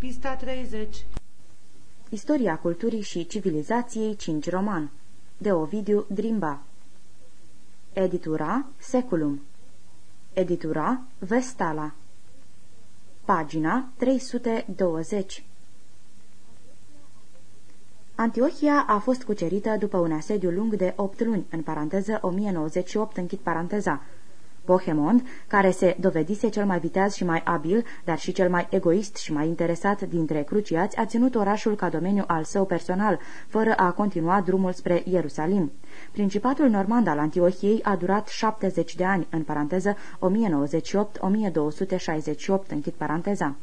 Pista 30 Istoria culturii și civilizației 5 roman. De Ovidiu Drimba. Editura Seculum. Editura Vestala. Pagina 320 Antiohia a fost cucerită după un asediu lung de 8 luni, în paranteză 1098, închid paranteza, Bohemond, care se dovedise cel mai viteaz și mai abil, dar și cel mai egoist și mai interesat dintre cruciați, a ținut orașul ca domeniu al său personal, fără a continua drumul spre Ierusalim. Principatul normand al Antiohiei a durat 70 de ani, în paranteză 1098-1268, închid paranteza.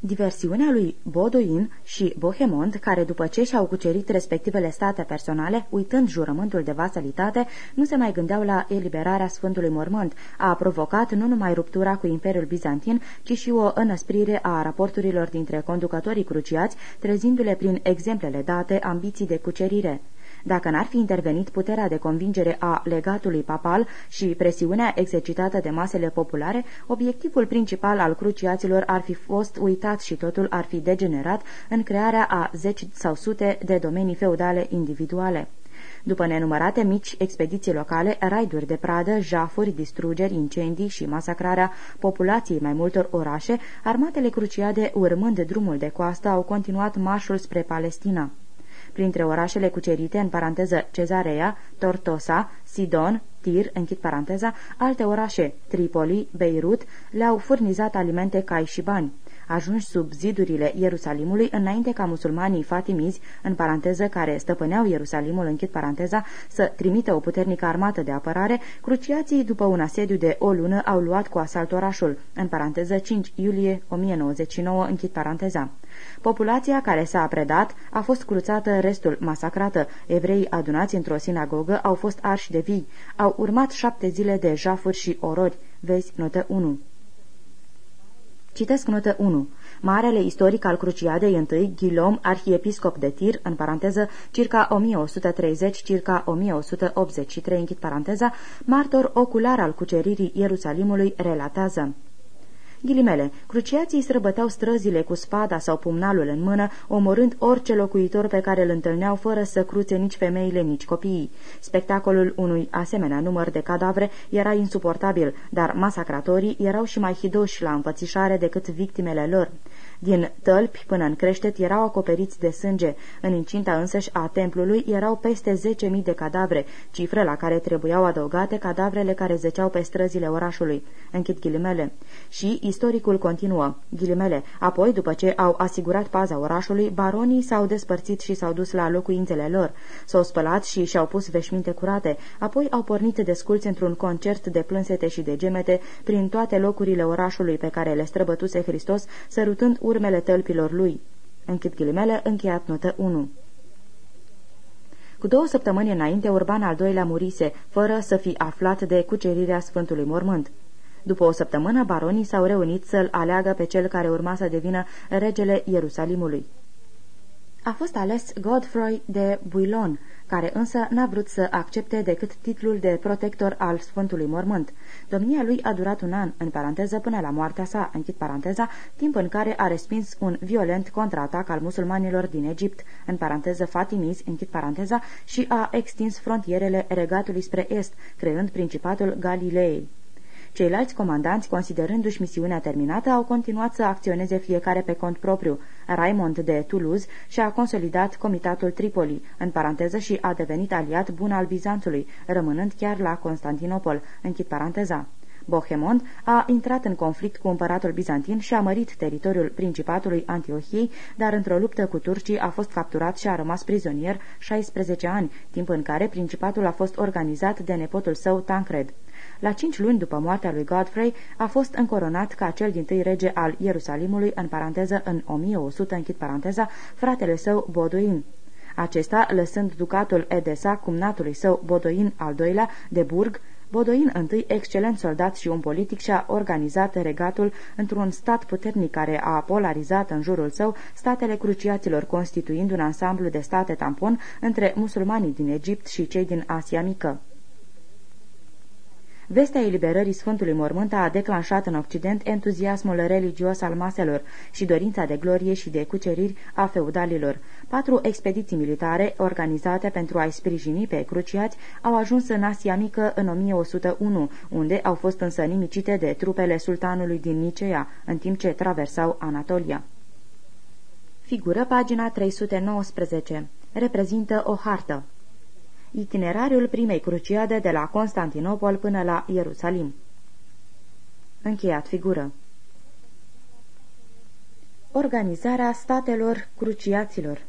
Diversiunea lui Boduin și Bohemond, care după ce și-au cucerit respectivele state personale, uitând jurământul de vasalitate, nu se mai gândeau la eliberarea Sfântului Mormânt, a provocat nu numai ruptura cu Imperiul Bizantin, ci și o înăsprire a raporturilor dintre conducătorii cruciați, trezindu-le prin exemplele date ambiții de cucerire. Dacă n-ar fi intervenit puterea de convingere a legatului papal și presiunea exercitată de masele populare, obiectivul principal al cruciaților ar fi fost uitat și totul ar fi degenerat în crearea a zeci sau sute de domenii feudale individuale. După nenumărate mici expediții locale, raiduri de pradă, jafuri, distrugeri, incendii și masacrarea populației mai multor orașe, armatele cruciade, urmând drumul de coastă, au continuat marșul spre Palestina printre orașele cucerite, în paranteză Cezarea, Tortosa, Sidon, Tir, închid paranteza, alte orașe, Tripoli, Beirut, le-au furnizat alimente, cai și bani ajunși sub zidurile Ierusalimului înainte ca musulmanii fatimizi, în paranteză care stăpâneau Ierusalimul, închid paranteza, să trimită o puternică armată de apărare, cruciații după un asediu de o lună au luat cu asalt orașul, în paranteză 5 iulie 1099, închid paranteza. Populația care s-a predat a fost cruțată, restul masacrată. Evrei adunați într-o sinagogă au fost arși de vii. Au urmat șapte zile de jafuri și orori. Vezi notă 1. Citesc notă 1. Marele istoric al Cruciadei I, Ghilom, arhiepiscop de Tir, în paranteză, circa 1130, circa 1183, închid paranteza, martor ocular al cuceririi Ierusalimului, relatează. Ghilimele, cruciații străbăteau străzile cu spada sau pumnalul în mână, omorând orice locuitor pe care îl întâlneau fără să cruțe nici femeile, nici copiii. Spectacolul unui asemenea număr de cadavre era insuportabil, dar masacratorii erau și mai hidoși la împățișare decât victimele lor. Din tălpi până în creștet erau acoperiți de sânge. În incinta însăși a templului erau peste 10.000 de cadavre, cifre la care trebuiau adăugate cadavrele care zeceau pe străzile orașului. Închid ghilimele. Și istoricul continuă. Ghilimele. Apoi, după ce au asigurat paza orașului, baronii s-au despărțit și s-au dus la locuințele lor. S-au spălat și și-au pus veșminte curate. Apoi au pornit desculți într-un concert de plânsete și de gemete prin toate locurile orașului pe care le străbătuse Hristos, sărutând urmele tălpilor lui. Închid ghilimele, încheiat notă 1. Cu două săptămâni înainte, Urban al doilea murise, fără să fi aflat de cucerirea Sfântului Mormânt. După o săptămână, baronii s-au reunit să-l aleagă pe cel care urma să devină regele Ierusalimului. A fost ales Godfrey de Bouillon, care însă n-a vrut să accepte decât titlul de protector al Sfântului Mormânt. Domnia lui a durat un an, în paranteză, până la moartea sa, închid paranteza, timp în care a respins un violent contraatac al musulmanilor din Egipt, în paranteză Fatimiz, închid paranteza, și a extins frontierele regatului spre est, creând Principatul Galilei. Ceilalți comandanți, considerându-și misiunea terminată, au continuat să acționeze fiecare pe cont propriu. Raimond de Toulouse și-a consolidat Comitatul Tripoli, în paranteză, și a devenit aliat bun al Bizanțului, rămânând chiar la Constantinopol, închid paranteza. Bohemond a intrat în conflict cu împăratul bizantin și a mărit teritoriul principatului Antiohiei, dar într-o luptă cu turcii a fost capturat și a rămas prizonier 16 ani, timp în care principatul a fost organizat de nepotul său Tancred. La cinci luni după moartea lui Godfrey, a fost încoronat ca cel din tâi rege al Ierusalimului, în paranteză în 1100, închid paranteza, fratele său Boduin. Acesta, lăsând ducatul Edesa cumnatului său Bodoin al doilea de Burg, Bodoin I, excelent soldat și un politic, și-a organizat regatul într-un stat puternic care a polarizat în jurul său statele cruciaților, constituind un ansamblu de state tampon între musulmanii din Egipt și cei din Asia Mică. Vestea eliberării Sfântului Mormânt a declanșat în Occident entuziasmul religios al maselor și dorința de glorie și de cuceriri a feudalilor. Patru expediții militare, organizate pentru a-i sprijini pe cruciați, au ajuns în Asia Mică în 1101, unde au fost însă nimicite de trupele sultanului din Nicea, în timp ce traversau Anatolia. Figură pagina 319. Reprezintă o hartă. Itinerariul primei cruciade de la Constantinopol până la Ierusalim. Încheiat figură. Organizarea statelor cruciaților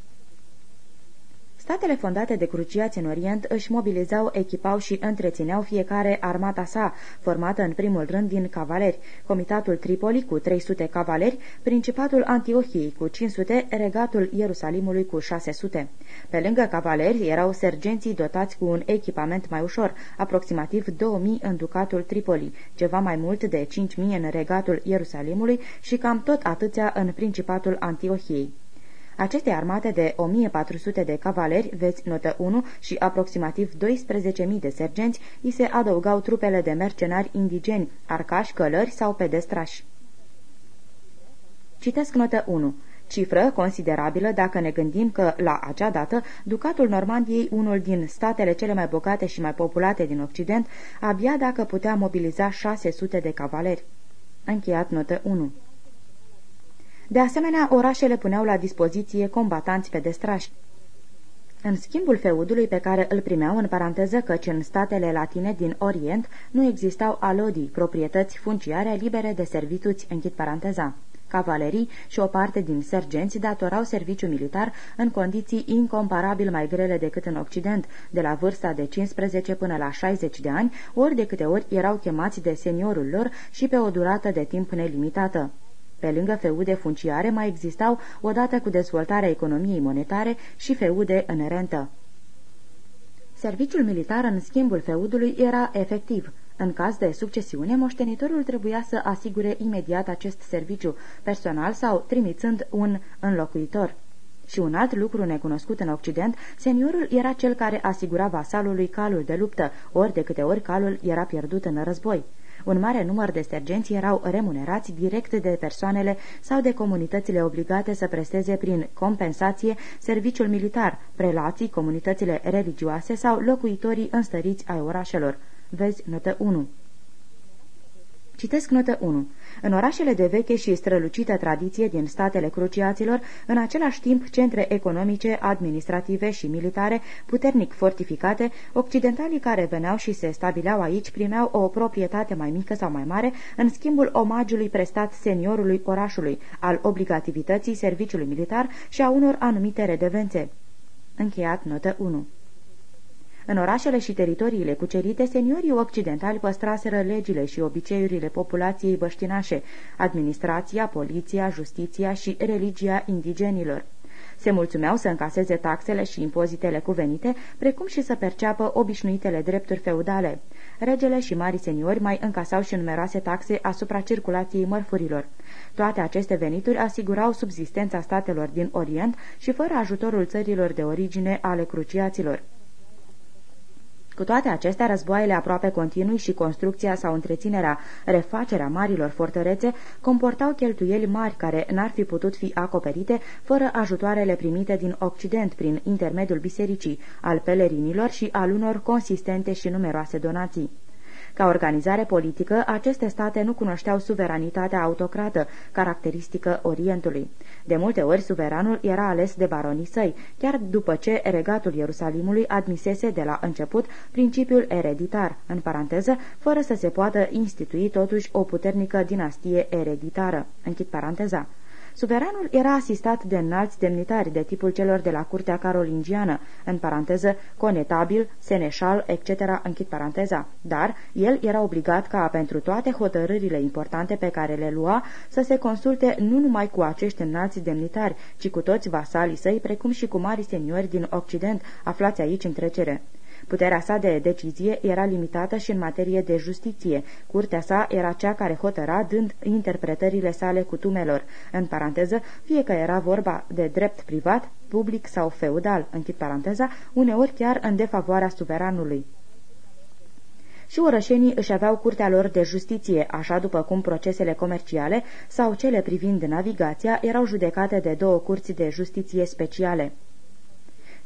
Statele fondate de cruciați în Orient își mobilizau, echipau și întrețineau fiecare armata sa, formată în primul rând din cavaleri, Comitatul Tripoli cu 300 cavaleri, Principatul Antiohiei cu 500, Regatul Ierusalimului cu 600. Pe lângă cavaleri erau sergenții dotați cu un echipament mai ușor, aproximativ 2000 în Ducatul Tripoli, ceva mai mult de 5000 în Regatul Ierusalimului și cam tot atâția în Principatul Antiohiei. Aceste armate de 1400 de cavaleri, veți notă 1, și aproximativ 12.000 de sergenți, îi se adăugau trupele de mercenari indigeni, arcași, călări sau pedestrași. Citesc notă 1 cifră considerabilă dacă ne gândim că, la acea dată, Ducatul Normandiei, unul din statele cele mai bogate și mai populate din Occident, abia dacă putea mobiliza 600 de cavaleri. Încheiat notă 1 de asemenea, orașele puneau la dispoziție combatanți pedestrași. În schimbul feudului pe care îl primeau în paranteză căci în statele latine din Orient nu existau alodii, proprietăți funciare libere de servituți, închid paranteza. Cavalerii și o parte din sergenți datorau serviciu militar în condiții incomparabil mai grele decât în Occident, de la vârsta de 15 până la 60 de ani, ori de câte ori erau chemați de seniorul lor și pe o durată de timp nelimitată. Pe lângă feude funciare mai existau, odată cu dezvoltarea economiei monetare, și feude în rentă. Serviciul militar în schimbul feudului era efectiv. În caz de succesiune, moștenitorul trebuia să asigure imediat acest serviciu personal sau trimițând un înlocuitor. Și un alt lucru necunoscut în Occident, seniorul era cel care asigura vasalului calul de luptă, ori de câte ori calul era pierdut în război. Un mare număr de sergenți erau remunerați direct de persoanele sau de comunitățile obligate să presteze prin compensație serviciul militar, prelații, comunitățile religioase sau locuitorii înstăriți ai orașelor. Vezi notă 1. Citesc notă 1. În orașele de veche și strălucită tradiție din statele cruciaților, în același timp centre economice, administrative și militare, puternic fortificate, occidentalii care veneau și se stabileau aici primeau o proprietate mai mică sau mai mare în schimbul omagiului prestat seniorului orașului, al obligativității serviciului militar și a unor anumite redevențe. Încheiat notă 1 în orașele și teritoriile cucerite, seniorii occidentali păstraseră legile și obiceiurile populației băștinașe, administrația, poliția, justiția și religia indigenilor. Se mulțumeau să încaseze taxele și impozitele cuvenite, precum și să perceapă obișnuitele drepturi feudale. Regele și mari seniori mai încasau și numeroase taxe asupra circulației mărfurilor. Toate aceste venituri asigurau subzistența statelor din Orient și fără ajutorul țărilor de origine ale cruciaților. Cu toate acestea, războaiele aproape continui și construcția sau întreținerea, refacerea marilor fortărețe comportau cheltuieli mari care n-ar fi putut fi acoperite fără ajutoarele primite din Occident prin intermediul bisericii, al pelerinilor și al unor consistente și numeroase donații. Ca organizare politică, aceste state nu cunoșteau suveranitatea autocrată, caracteristică Orientului. De multe ori, suveranul era ales de baronii săi, chiar după ce regatul Ierusalimului admisese de la început principiul ereditar, în paranteză, fără să se poată institui totuși o puternică dinastie ereditară. Închid paranteza. Suveranul era asistat de înalți demnitari de tipul celor de la curtea carolingiană, în paranteză, conetabil, seneșal, etc., închid paranteza, dar el era obligat ca pentru toate hotărârile importante pe care le lua să se consulte nu numai cu acești înalți demnitari, ci cu toți vasalii săi, precum și cu mari seniori din Occident, aflați aici în trecere. Puterea sa de decizie era limitată și în materie de justiție. Curtea sa era cea care hotăra dând interpretările sale cutumelor. În paranteză, fie că era vorba de drept privat, public sau feudal, închid paranteza, uneori chiar în defavoarea suveranului. și orășenii își aveau curtea lor de justiție, așa după cum procesele comerciale sau cele privind navigația erau judecate de două curți de justiție speciale.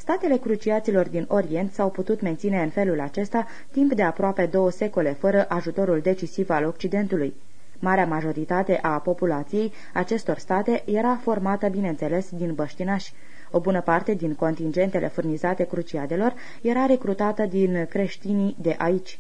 Statele cruciaților din Orient s-au putut menține în felul acesta timp de aproape două secole, fără ajutorul decisiv al Occidentului. Marea majoritate a populației acestor state era formată, bineînțeles, din băștinași. O bună parte din contingentele furnizate cruciadelor era recrutată din creștinii de aici.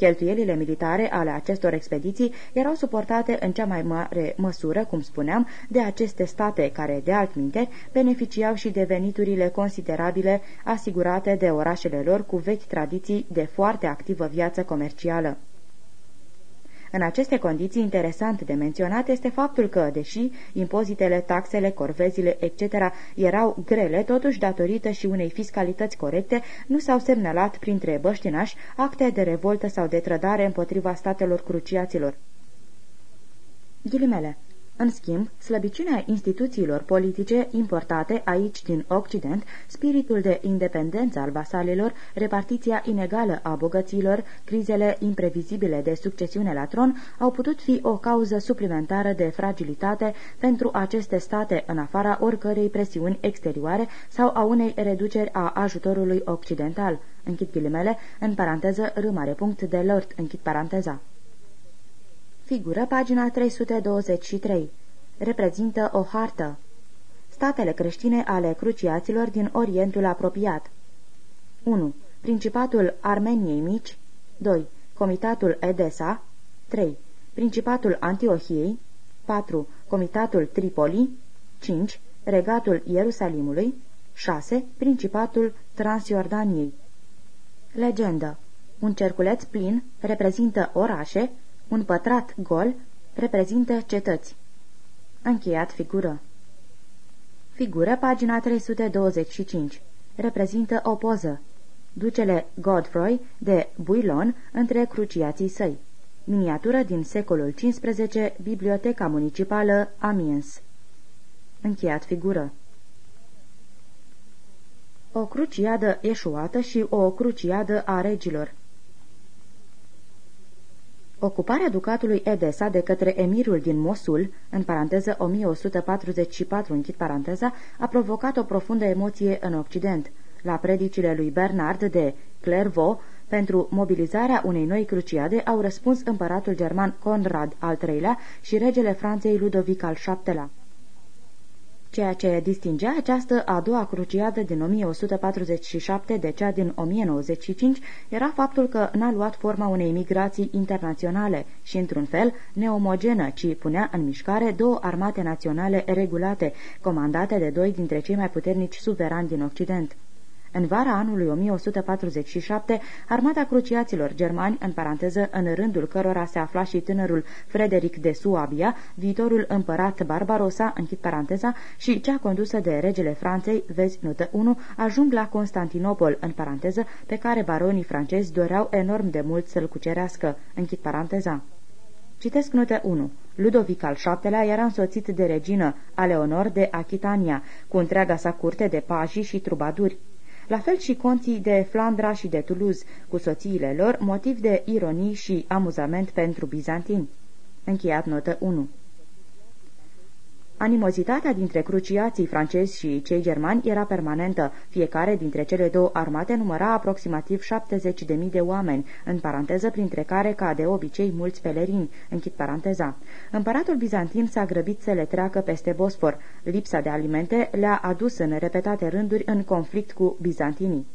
Cheltuielile militare ale acestor expediții erau suportate în cea mai mare măsură, cum spuneam, de aceste state care, de altminte, beneficiau și de veniturile considerabile asigurate de orașele lor cu vechi tradiții de foarte activă viață comercială. În aceste condiții, interesant de menționat este faptul că, deși impozitele, taxele, corvezile, etc. erau grele, totuși, datorită și unei fiscalități corecte, nu s-au semnalat printre băștinași acte de revoltă sau de trădare împotriva statelor cruciaților. Ghilimele în schimb, slăbiciunea instituțiilor politice importate aici din Occident, spiritul de independență al vasalilor, repartiția inegală a bogăților, crizele imprevizibile de succesiune la tron au putut fi o cauză suplimentară de fragilitate pentru aceste state în afara oricărei presiuni exterioare sau a unei reduceri a ajutorului occidental. Închid ghilimele, în paranteză, râmare punct de lord, închid paranteza. Figură pagina 323. Reprezintă o hartă. Statele creștine ale cruciaților din Orientul apropiat. 1. Principatul Armeniei Mici 2. Comitatul Edesa 3. Principatul Antiohiei 4. Comitatul Tripoli 5. Regatul Ierusalimului 6. Principatul Transjordaniei Legendă Un cerculeț plin reprezintă orașe un pătrat gol reprezintă cetăți. Încheiat figură. Figură, pagina 325. Reprezintă o poză. Ducele Godfrey de Builon între cruciații săi. Miniatură din secolul XV, Biblioteca Municipală Amiens. Încheiat figură. O cruciadă eșuată și o cruciadă a regilor. Ocuparea ducatului Edesa de către emirul din Mosul, în paranteză 1144, închid paranteza, a provocat o profundă emoție în Occident. La predicile lui Bernard de Clairvaux, pentru mobilizarea unei noi cruciade au răspuns împăratul german Conrad al III-lea și regele Franței Ludovic al VII-lea. Ceea ce distingea această a doua cruciadă din 1147 de cea din 1095 era faptul că n-a luat forma unei migrații internaționale și, într-un fel, neomogenă, ci punea în mișcare două armate naționale regulate, comandate de doi dintre cei mai puternici suverani din Occident. În vara anului 1147, armata cruciaților germani, în paranteză, în rândul cărora se afla și tânărul Frederic de Suabia, viitorul împărat Barbarossa, închid paranteza, și cea condusă de regele Franței, vezi notă 1, ajung la Constantinopol, în paranteză, pe care baronii francezi doreau enorm de mult să-l cucerească, închid paranteza. Citesc notă 1. Ludovic al VII-lea era însoțit de regină, Aleonor de Achitania, cu întreaga sa curte de paji și trubaduri la fel și conții de Flandra și de Toulouse, cu soțiile lor, motiv de ironii și amuzament pentru bizantini. Încheiat notă 1 Animozitatea dintre cruciații francezi și cei germani era permanentă. Fiecare dintre cele două armate număra aproximativ 70.000 de oameni, în paranteză printre care, ca de obicei, mulți pelerini, închid paranteza. Împăratul bizantin s-a grăbit să le treacă peste Bosfor. Lipsa de alimente le-a adus în repetate rânduri în conflict cu bizantinii.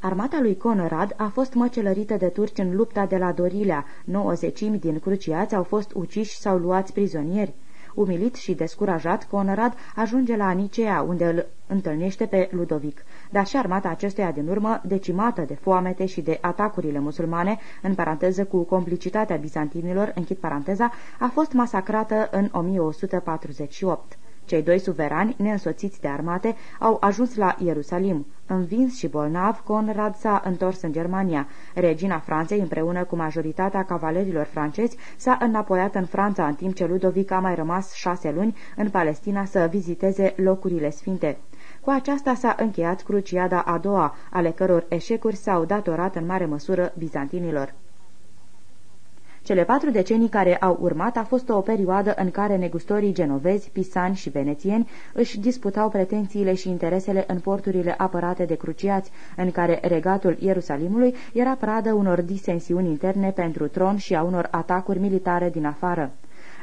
Armata lui Conrad a fost măcelărită de turci în lupta de la Dorilea. Nouă zecimi din cruciați au fost uciși sau luați prizonieri. Umilit și descurajat, Conrad ajunge la Nicea, unde îl întâlnește pe Ludovic. Dar și armata acestuia din urmă, decimată de foamete și de atacurile musulmane, în paranteză cu complicitatea bizantinilor, închid paranteza, a fost masacrată în 1148. Cei doi suverani, neînsoțiți de armate, au ajuns la Ierusalim. Învins și bolnav, Conrad s-a întors în Germania. Regina Franței, împreună cu majoritatea cavalerilor francezi, s-a înapoiat în Franța, în timp ce Ludovic a mai rămas șase luni în Palestina să viziteze locurile sfinte. Cu aceasta s-a încheiat cruciada a doua, ale căror eșecuri s-au datorat în mare măsură bizantinilor. Cele patru decenii care au urmat a fost o perioadă în care negustorii genovezi, pisani și venețieni își disputau pretențiile și interesele în porturile apărate de cruciați, în care regatul Ierusalimului era pradă unor disensiuni interne pentru tron și a unor atacuri militare din afară.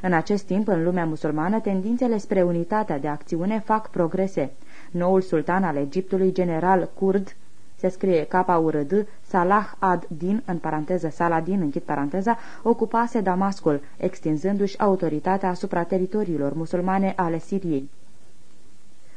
În acest timp, în lumea musulmană, tendințele spre unitatea de acțiune fac progrese. Noul sultan al Egiptului, general kurd, se scrie K-U-R-D, Salah ad-Din, în paranteză Saladin, închid paranteza, ocupase Damascul, extinzându-și autoritatea asupra teritoriilor musulmane ale Siriei.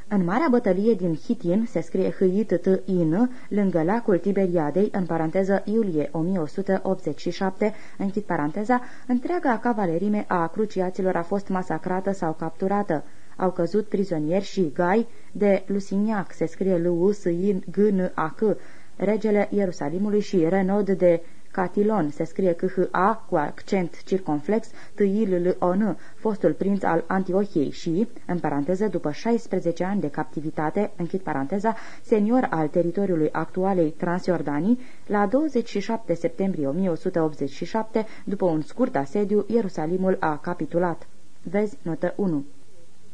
În Marea Bătălie din Hitin, se scrie h i t t i n lângă lacul Tiberiadei, în paranteză iulie 1187, închid paranteza, întreaga cavalerime a cruciaților a fost masacrată sau capturată. Au căzut prizonieri și gai de Lusignac, se scrie l u s i g n a c regele Ierusalimului și Renod de Catilon, se scrie C-H-A cu accent circumflex, t i l l o n fostul prinț al Antiohiei și, în paranteză, după 16 ani de captivitate, închid paranteza, senior al teritoriului actualei Transjordanii, la 27 septembrie 1187, după un scurt asediu, Ierusalimul a capitulat. Vezi notă 1.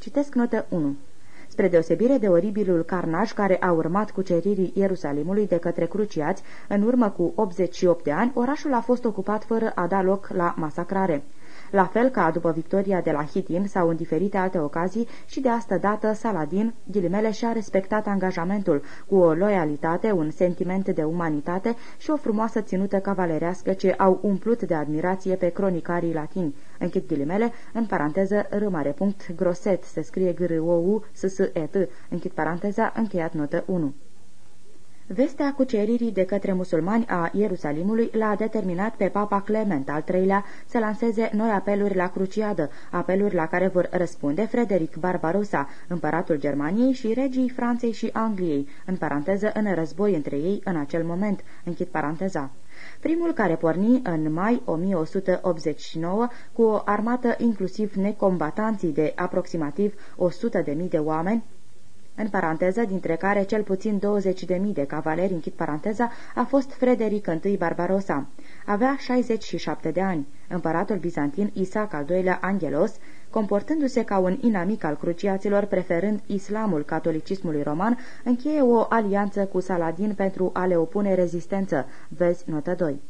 Citesc notă 1. Spre deosebire de oribilul carnaj care a urmat cuceririi Ierusalimului de către cruciați, în urmă cu 88 de ani, orașul a fost ocupat fără a da loc la masacrare la fel ca după victoria de la Hitin sau în diferite alte ocazii și de asta dată Saladin, ghilimele, și-a respectat angajamentul cu o loialitate, un sentiment de umanitate și o frumoasă ținută cavalerească ce au umplut de admirație pe cronicarii latini. Închid ghilimele, în paranteză, râmare punct, groset, se scrie g r o u s s e t închid paranteza, încheiat notă 1. Vestea cuceririi de către musulmani a Ierusalimului l-a determinat pe Papa Clement al III-lea să lanseze noi apeluri la cruciadă, apeluri la care vor răspunde Frederic Barbarossa, împăratul Germaniei și regii Franței și Angliei, în paranteză în război între ei în acel moment, închid paranteza. Primul care porni în mai 1189 cu o armată inclusiv necombatanții de aproximativ 100.000 de oameni, în paranteză, dintre care cel puțin 20.000 de cavaleri, închid paranteza, a fost Frederic I Barbarossa. Avea 67 de ani. Împăratul bizantin Isaac al II-lea Angelos, comportându-se ca un inamic al cruciaților, preferând islamul catolicismului roman, încheie o alianță cu Saladin pentru a le opune rezistență. Vezi notă 2.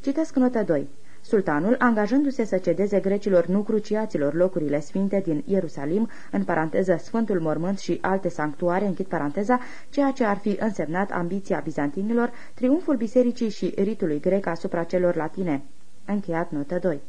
Citesc notă 2. Sultanul, angajându-se să cedeze grecilor nu cruciaților locurile sfinte din Ierusalim, în paranteză Sfântul Mormânt și alte sanctuare, închid paranteza, ceea ce ar fi însemnat ambiția bizantinilor, triumful bisericii și ritului grec asupra celor latine. Încheiat notă 2.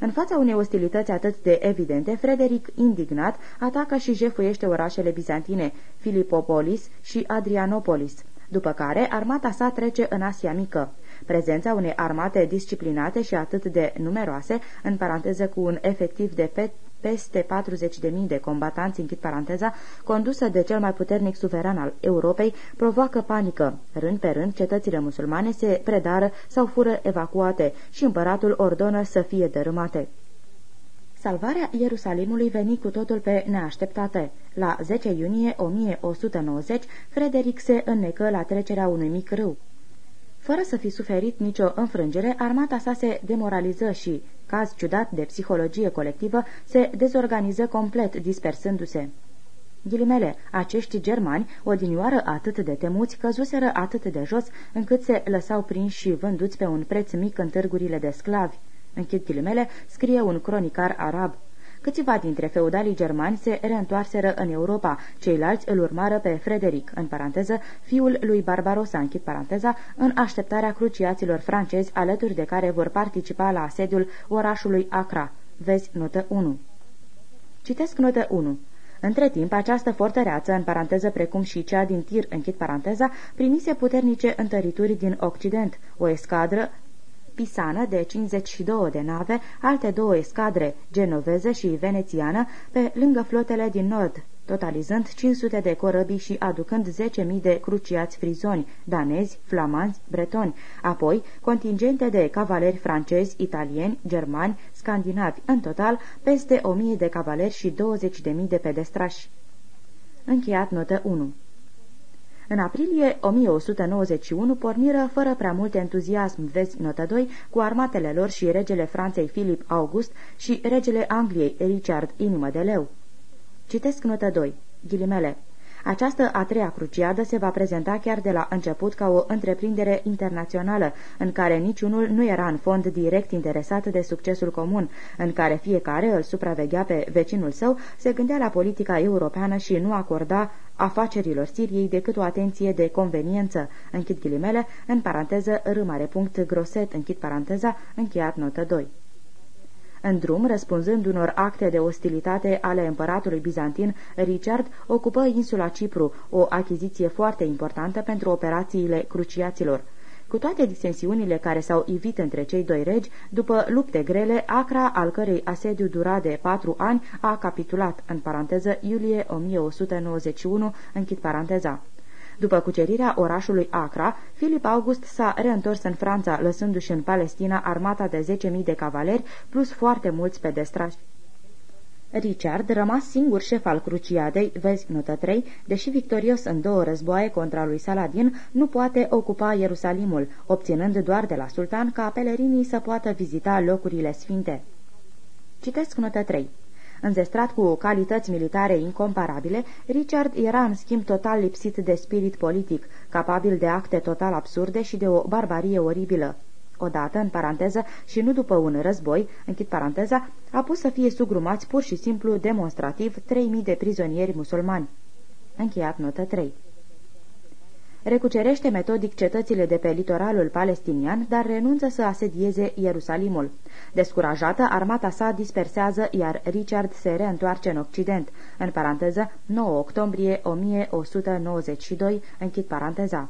În fața unei ostilități atât de evidente, Frederic, indignat, atacă și jefuiește orașele bizantine, Filipopolis și Adrianopolis, după care armata sa trece în Asia Mică. Prezența unei armate disciplinate și atât de numeroase, în paranteză cu un efectiv de pe peste 40.000 de combatanți, închid paranteza, condusă de cel mai puternic suveran al Europei, provoacă panică. Rând pe rând, cetățile musulmane se predară sau fură evacuate și împăratul ordonă să fie dărâmate. Salvarea Ierusalimului veni cu totul pe neașteptate. La 10 iunie 1190, Frederic se înnecă la trecerea unui mic râu. Fără să fi suferit nicio înfrângere, armata sa se demoraliză și, caz ciudat de psihologie colectivă, se dezorganiză complet, dispersându-se. Ghilimele, acești germani, odinioară atât de temuți, căzuseră atât de jos, încât se lăsau prinși și vânduți pe un preț mic în târgurile de sclavi. Închid ghilimele, scrie un cronicar arab. Câțiva dintre feudalii germani se reîntoarseră în Europa, ceilalți îl urmară pe Frederic, în paranteză, fiul lui Barbarossa, închid paranteza, în așteptarea cruciaților francezi, alături de care vor participa la asediul orașului Acra. Vezi notă 1. Citesc notă 1. Între timp, această fortăreață, în paranteză precum și cea din Tir, închid paranteza, primise puternice întărituri din Occident, o escadră pisană de 52 de nave, alte două escadre, genoveză și venețiană, pe lângă flotele din nord, totalizând 500 de corăbii și aducând 10.000 de cruciați frizoni, danezi, flamanți, bretoni, apoi contingente de cavaleri francezi, italieni, germani, scandinavi, în total peste 1.000 de cavaleri și 20.000 de pedestrași. Încheiat notă 1 În aprilie 1191 porniră fără prea mult entuziasm, vezi notă 2, cu armatele lor și regele Franței Filip August și regele Angliei Richard Inimă de Leu. Citesc notă 2. Ghilimele. Această a treia cruciadă se va prezenta chiar de la început ca o întreprindere internațională, în care niciunul nu era în fond direct interesat de succesul comun, în care fiecare îl supraveghea pe vecinul său, se gândea la politica europeană și nu acorda afacerilor Siriei decât o atenție de conveniență, închid ghilimele, în paranteză râmare punct groset, închid paranteza, încheiat notă 2. În drum, răspunzând unor acte de ostilitate ale împăratului bizantin, Richard ocupă insula Cipru, o achiziție foarte importantă pentru operațiile cruciaților. Cu toate disensiunile care s-au ivit între cei doi regi, după lupte grele, Acra, al cărei asediu dura de patru ani, a capitulat, în paranteză, iulie 1191, închid paranteza. După cucerirea orașului Acra, Filip August s-a reîntors în Franța, lăsându-și în Palestina armata de 10.000 de cavaleri, plus foarte mulți pedestrași. Richard, rămas singur șef al cruciadei, vezi notă 3, deși victorios în două războaie contra lui Saladin, nu poate ocupa Ierusalimul, obținând doar de la sultan ca pelerinii să poată vizita locurile sfinte. Citesc notă 3. Înzestrat cu calități militare incomparabile, Richard era în schimb total lipsit de spirit politic, capabil de acte total absurde și de o barbarie oribilă. Odată, în paranteză, și nu după un război, închid paranteza, a pus să fie sugrumați pur și simplu demonstrativ 3.000 de prizonieri musulmani. Încheiat notă 3 recucerește metodic cetățile de pe litoralul palestinian, dar renunță să asedieze Ierusalimul. Descurajată, armata sa dispersează, iar Richard se reîntoarce în Occident, în paranteză 9 octombrie 1192, închid paranteza.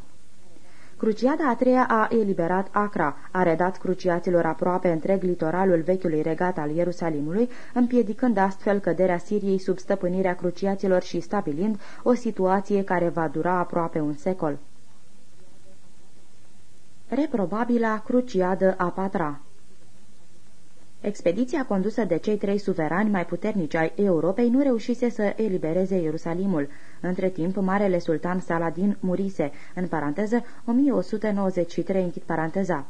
Cruciada a treia a eliberat Acra, a redat cruciaților aproape întreg litoralul vechiului regat al Ierusalimului, împiedicând astfel căderea Siriei sub stăpânirea cruciaților și stabilind o situație care va dura aproape un secol. Reprobabila cruciadă a patra Expediția condusă de cei trei suverani mai puternici ai Europei nu reușise să elibereze Ierusalimul. Între timp, Marele Sultan Saladin murise, în paranteză 1193, închid paranteza.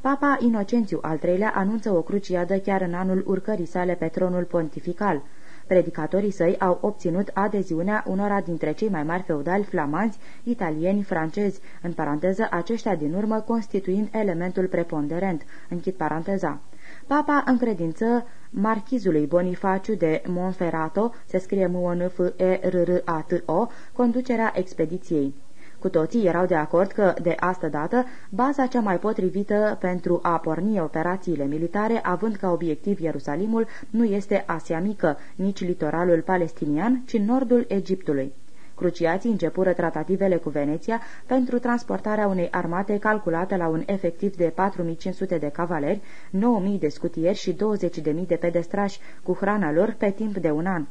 Papa Inocențiu al III-lea anunță o cruciadă chiar în anul urcării sale pe tronul pontifical. Predicatorii săi au obținut adeziunea unora dintre cei mai mari feudali flamanzi, italieni, francezi, în paranteză aceștia din urmă constituind elementul preponderent, închid paranteza. Papa încredință marchizului Bonifaciu de Monferrato, se scrie m o n f e r r a t o conducerea expediției. Cu toții erau de acord că, de asta dată, baza cea mai potrivită pentru a porni operațiile militare, având ca obiectiv Ierusalimul, nu este Asia Mică, nici litoralul palestinian, ci nordul Egiptului. Cruciații începură tratativele cu Veneția pentru transportarea unei armate calculate la un efectiv de 4500 de cavaleri, 9000 de scutieri și 20.000 de pedestrași cu hrana lor pe timp de un an.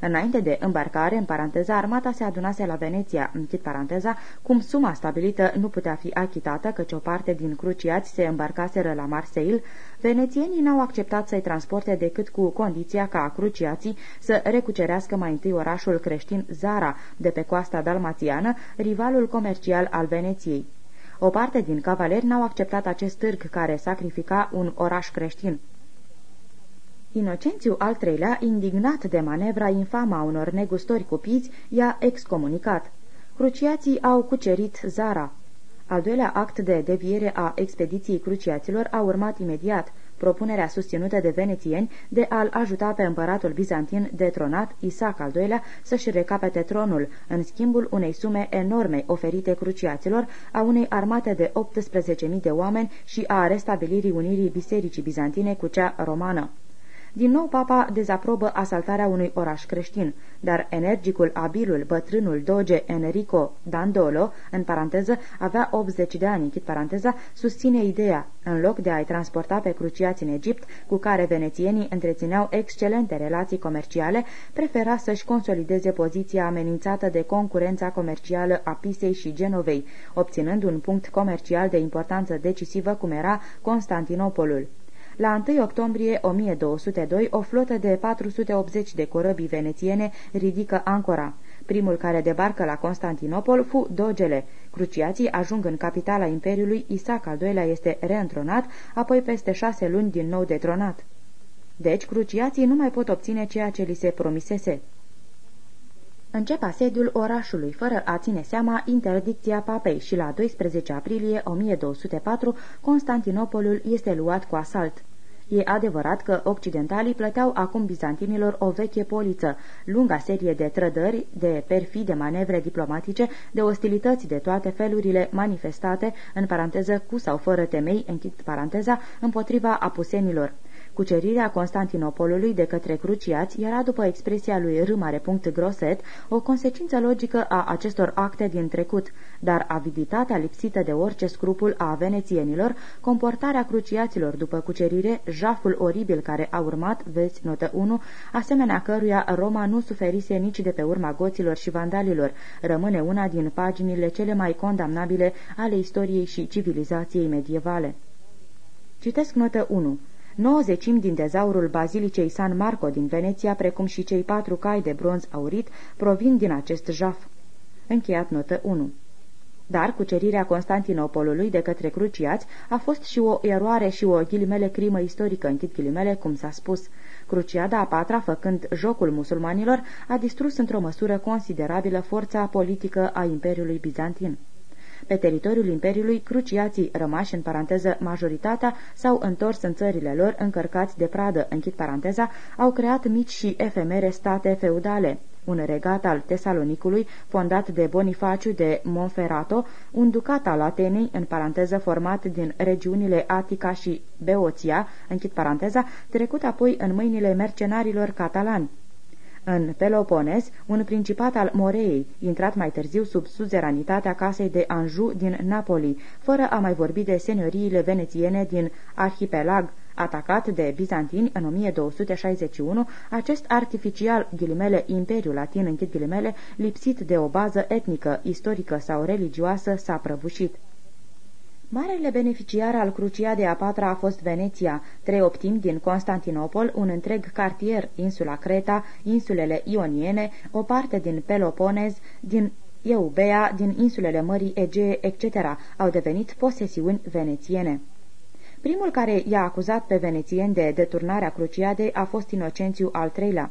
Înainte de îmbarcare, în paranteza, armata se adunase la Veneția, închid paranteza, cum suma stabilită nu putea fi achitată, căci o parte din cruciați se îmbarcaseră la Marseille, venețienii n-au acceptat să-i transporte decât cu condiția ca cruciații să recucerească mai întâi orașul creștin Zara, de pe coasta dalmațiană, rivalul comercial al Veneției. O parte din cavaleri n-au acceptat acest târg care sacrifica un oraș creștin. Inocențiu al treilea, indignat de manevra infama a unor negustori cupiți, i-a excomunicat. Cruciații au cucerit Zara. Al doilea act de deviere a expediției cruciaților a urmat imediat, propunerea susținută de venețieni de a-l ajuta pe împăratul bizantin detronat, Isaac al II-lea, să-și recapete tronul, în schimbul unei sume enorme oferite cruciaților, a unei armate de 18.000 de oameni și a restabilirii unirii bisericii bizantine cu cea romană. Din nou papa dezaprobă asaltarea unui oraș creștin, dar energicul, abilul, bătrânul doge Enrico Dandolo, în paranteză, avea 80 de ani, închid paranteza, susține ideea, în loc de a-i transporta pe cruciați în Egipt, cu care venețienii întrețineau excelente relații comerciale, prefera să-și consolideze poziția amenințată de concurența comercială a Pisei și Genovei, obținând un punct comercial de importanță decisivă cum era Constantinopolul. La 1 octombrie 1202, o flotă de 480 de corăbii venețiene ridică ancora. Primul care debarcă la Constantinopol fu Dogele. Cruciații ajung în capitala Imperiului, Isaac al II-lea este reîntronat, apoi peste șase luni din nou detronat. Deci, cruciații nu mai pot obține ceea ce li se promisese. Încep asediul orașului, fără a ține seama interdicția papei și la 12 aprilie 1204 Constantinopolul este luat cu asalt. E adevărat că occidentalii plăteau acum bizantinilor o veche poliță, lunga serie de trădări, de perfide manevre diplomatice, de ostilități de toate felurile manifestate, în paranteză cu sau fără temei, închid paranteza, împotriva apusenilor. Cucerirea Constantinopolului de către cruciați era, după expresia lui R. Groset, o consecință logică a acestor acte din trecut, dar aviditatea lipsită de orice scrupul a venețienilor, comportarea cruciaților după cucerire, jaful oribil care a urmat, vezi notă 1, asemenea căruia Roma nu suferise nici de pe urma goților și vandalilor, rămâne una din paginile cele mai condamnabile ale istoriei și civilizației medievale. Citesc notă 1. Nouă zecimi din dezaurul bazilicei San Marco din Veneția, precum și cei patru cai de bronz aurit, provin din acest jaf. Încheiat notă 1. Dar cucerirea Constantinopolului de către cruciați a fost și o eroare și o ghilimele crimă istorică, închid ghilimele, cum s-a spus. Cruciada a patra, făcând jocul musulmanilor, a distrus într-o măsură considerabilă forța politică a Imperiului Bizantin. Pe teritoriul Imperiului, cruciații rămași în paranteză majoritatea s-au întors în țările lor încărcați de pradă, închid paranteza, au creat mici și efemere state feudale un regat al Tesalonicului, fondat de Bonifaciu de Monferrato, un ducat al Atenei, în paranteză format din regiunile Atica și Beoția, închid paranteza, trecut apoi în mâinile mercenarilor catalani. În Peloponez, un principat al Moreei, intrat mai târziu sub suzeranitatea casei de Anjou din Napoli, fără a mai vorbi de senioriile venețiene din arhipelag, atacat de bizantini în 1261, acest artificial ghilimele imperiu latin închid ghilimele, lipsit de o bază etnică, istorică sau religioasă, s-a prăbușit. Marele beneficiar al Cruciadei a patra a fost Veneția, trei optimi din Constantinopol, un întreg cartier, insula Creta, insulele Ioniene, o parte din Peloponez, din Eubea, din insulele Mării Egee, etc., au devenit posesiuni venețiene. Primul care i-a acuzat pe venețieni de deturnarea Cruciadei a fost Inocențiu al III-lea.